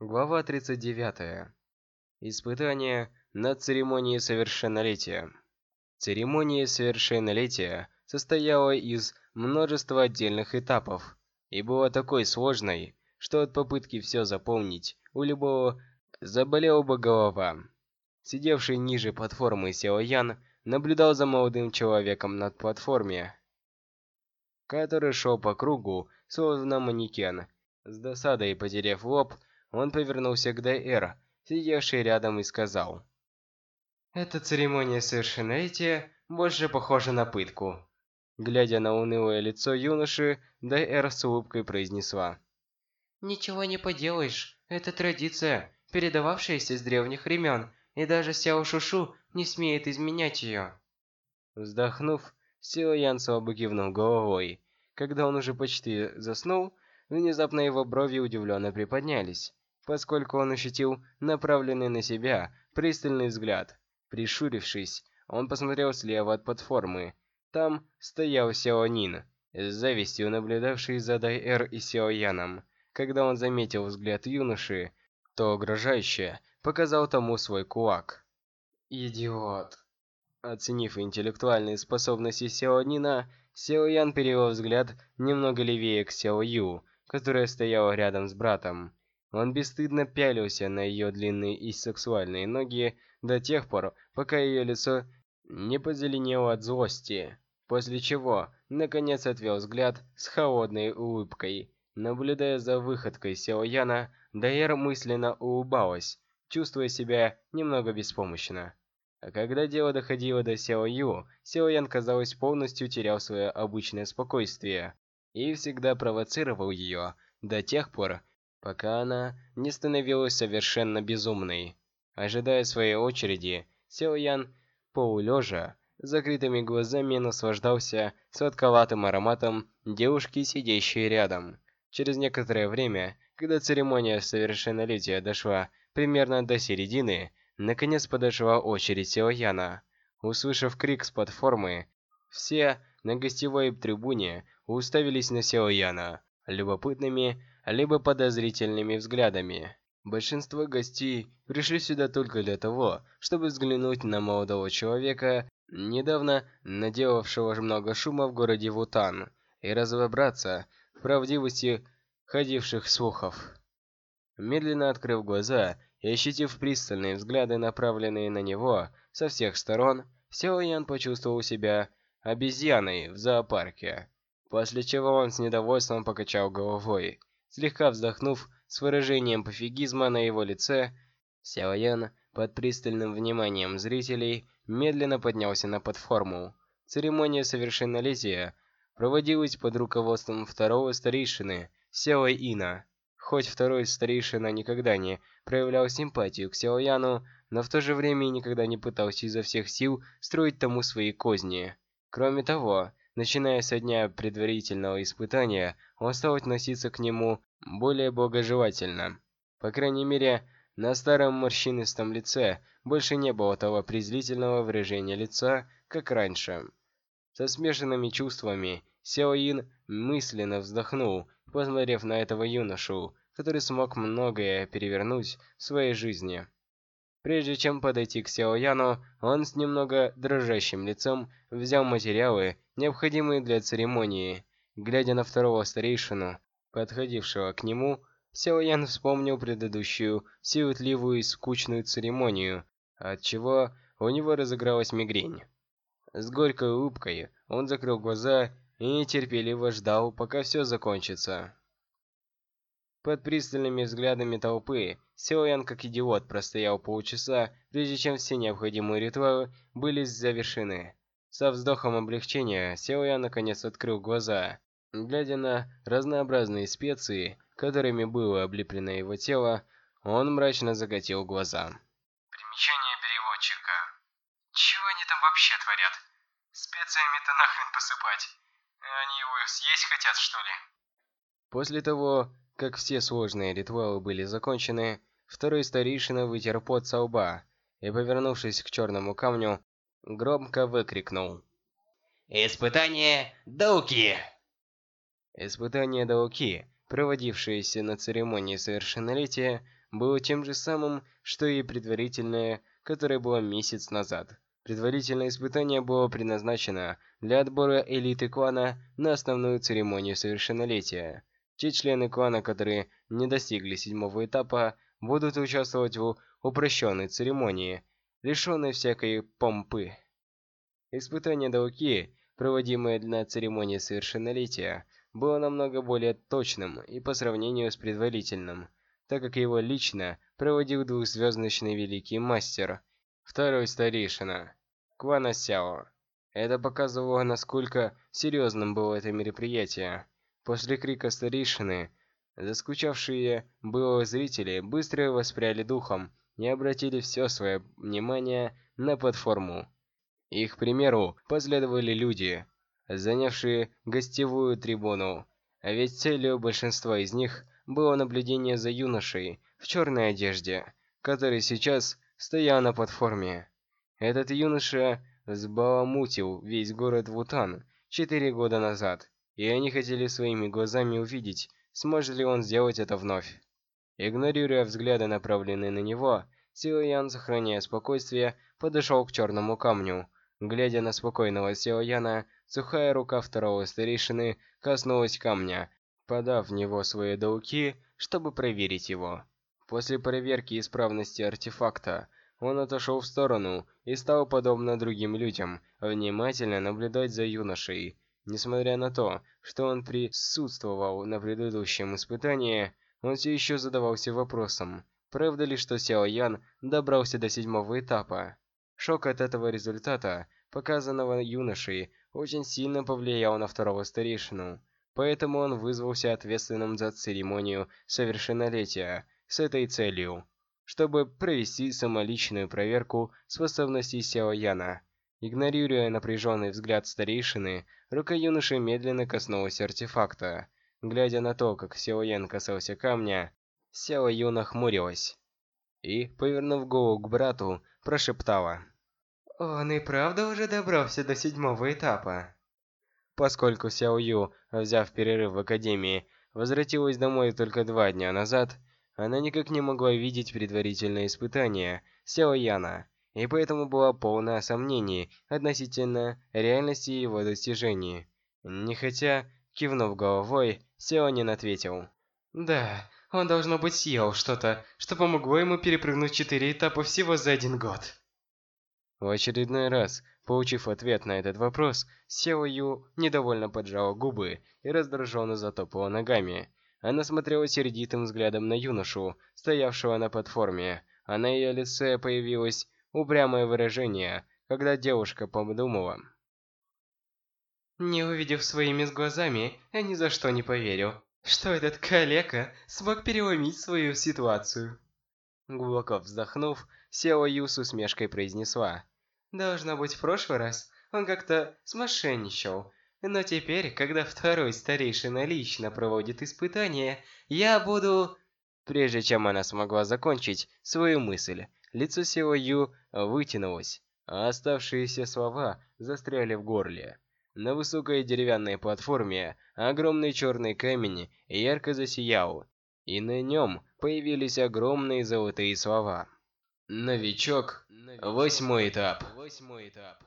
Глава 39. Испытание на церемонии совершеннолетия. Церемония совершеннолетия состояла из множества отдельных этапов и была такой сложной, что от попытки все запомнить у любого заболела бы голова. Сидевший ниже платформы Ян наблюдал за молодым человеком над платформе, который шел по кругу, словно манекен. С досадой потеряв лоб, он повернулся к Дайэр, сидевшей рядом, и сказал. «Эта церемония совершеннолетия больше похожа на пытку». Глядя на унылое лицо юноши, Дайэр с улыбкой произнесла. «Ничего не поделаешь, это традиция, передававшаяся с древних времен, и даже Сяо Шушу не смеет изменять ее». Вздохнув, Сяо Ян слабо кивнул головой. Когда он уже почти заснул, внезапно его брови удивленно приподнялись поскольку он ощутил направленный на себя пристальный взгляд. Прищурившись, он посмотрел слева от платформы. Там стоял Сяо Нин, с завистью наблюдавший за Дай-Эр и Сяо Яном. Когда он заметил взгляд юноши, то угрожающе показал тому свой кулак. «Идиот!» Оценив интеллектуальные способности Сяо Нина, Сяо Ян перевел взгляд немного левее к Сяо Ю, которая стояла рядом с братом. Он бесстыдно пялился на ее длинные и сексуальные ноги до тех пор, пока ее лицо не позеленело от злости, после чего, наконец отвел взгляд с холодной улыбкой. Наблюдая за выходкой Сяо Яна, Дайер мысленно улыбалась, чувствуя себя немного беспомощно. А когда дело доходило до Сяо Ю, Сяо Ян, казалось, полностью терял свое обычное спокойствие и всегда провоцировал ее до тех пор, пока она не становилась совершенно безумной. Ожидая своей очереди, Сяо Ян, закрытыми глазами наслаждался сладковатым ароматом девушки, сидящей рядом. Через некоторое время, когда церемония совершеннолетия дошла примерно до середины, наконец подошла очередь Яна. Услышав крик с платформы, все на гостевой трибуне уставились на Яна любопытными, либо подозрительными взглядами. Большинство гостей пришли сюда только для того, чтобы взглянуть на молодого человека, недавно наделавшего много шума в городе Вутан, и разобраться в правдивости ходивших слухов. Медленно открыв глаза и ощутив пристальные взгляды, направленные на него со всех сторон, Сяо Ян почувствовал себя обезьяной в зоопарке, после чего он с недовольством покачал головой. Слегка вздохнув с выражением пофигизма на его лице, Сяо Ян под пристальным вниманием зрителей медленно поднялся на платформу. Церемония совершеннолетия проводилась под руководством второго старейшины Сяо Ина. Хоть второй старейшина никогда не проявлял симпатию к Сяо Яну, но в то же время и никогда не пытался изо всех сил строить тому свои козни. Кроме того, Начиная со дня предварительного испытания, он стал относиться к нему более благожелательно. По крайней мере, на старом морщинистом лице больше не было того презрительного выражения лица, как раньше. Со смешанными чувствами Сяо Ин мысленно вздохнул, посмотрев на этого юношу, который смог многое перевернуть в своей жизни. Прежде чем подойти к Сяо Яну, он с немного дрожащим лицом взял материалы, необходимые для церемонии. Глядя на второго старейшину, подходившего к нему, Сяо Ян вспомнил предыдущую, сиротливую и скучную церемонию, от чего у него разыгралась мигрень. С горькой улыбкой он закрыл глаза и нетерпеливо ждал, пока все закончится. Под пристальными взглядами толпы, Силуян как идиот простоял полчаса, прежде чем все необходимые ритуалы были завершены. Со вздохом облегчения, Силуян наконец открыл глаза. Глядя на разнообразные специи, которыми было облеплено его тело, он мрачно закатил глаза. Примечание переводчика. Чего они там вообще творят? Специями-то нахрен посыпать? Они его съесть хотят, что ли? После того, как все сложные ритуалы были закончены, второй старейшина вытер пот со лба и, повернувшись к черному камню, громко выкрикнул. «Испытание Дауки!» Испытание Дауки, проводившееся на церемонии совершеннолетия, было тем же самым, что и предварительное, которое было месяц назад. Предварительное испытание было предназначено для отбора элиты клана на основную церемонию совершеннолетия. Те члены клана, которые не достигли седьмого этапа, будут участвовать в упрощенной церемонии, лишенной всякой помпы. Испытание Дауки, проводимое на церемонии совершеннолетия, было намного более точным и по сравнению с предварительным, так как его лично проводил двухзвездочный великий мастер, второй старейшина, Квана Сяо. Это показывало, насколько серьезным было это мероприятие. После крика старейшины, заскучавшие было зрители быстро воспряли духом и обратили все свое внимание на платформу. Их примеру последовали люди, занявшие гостевую трибуну. А ведь целью большинства из них было наблюдение за юношей в черной одежде, который сейчас стоял на платформе. Этот юноша взбаламутил весь город Вутан четыре года назад, и они хотели своими глазами увидеть, сможет ли он сделать это вновь. Игнорируя взгляды, направленные на него, Сила Ян, сохраняя спокойствие, подошел к черному камню. Глядя на спокойного Сила Яна, Сухая рука второго старейшины коснулась камня, подав в него свои долги, чтобы проверить его. После проверки исправности артефакта, он отошел в сторону и стал, подобно другим людям, внимательно наблюдать за юношей. Несмотря на то, что он присутствовал на предыдущем испытании, он все еще задавался вопросом, правда ли, что Сяо Ян добрался до седьмого этапа. Шок от этого результата, показанного юношей, очень сильно повлиял на второго старейшину, поэтому он вызвался ответственным за церемонию совершеннолетия с этой целью, чтобы провести самоличную проверку способностей Сяо Яна. Игнорируя напряженный взгляд старейшины, рука юноши медленно коснулась артефакта. Глядя на то, как Сяо Ян касался камня, Сяо Ю нахмурилась и, повернув голову к брату, прошептала. Он и правда уже добрался до седьмого этапа. Поскольку Сяо Ю, взяв перерыв в академии, возвратилась домой только два дня назад, она никак не могла видеть предварительное испытание Сяо Яна, и поэтому была полна сомнений относительно реальности его достижений. Нехотя, кивнув головой, Сяонин ответил. «Да, он должно быть съел что-то, что помогло ему перепрыгнуть четыре этапа всего за один год». В очередной раз, получив ответ на этот вопрос, Сео Ю недовольно поджала губы и раздраженно затопала ногами. Она смотрела сердитым взглядом на юношу, стоявшего на платформе, а на ее лице появилось упрямое выражение, когда девушка подумала. Не увидев своими глазами, я ни за что не поверю, что этот калека смог переломить свою ситуацию. Глубоко вздохнув, Сео Ю с усмешкой произнесла. Должно быть, в прошлый раз он как-то смошенничал. Но теперь, когда второй старейшина лично проводит испытания, я буду... Прежде чем она смогла закончить свою мысль, лицо Сео Ю вытянулось, а оставшиеся слова застряли в горле. На высокой деревянной платформе огромный черный камень ярко засиял, и на нем появились огромные золотые слова. Новичок. Восьмой этап. Восьмой этап.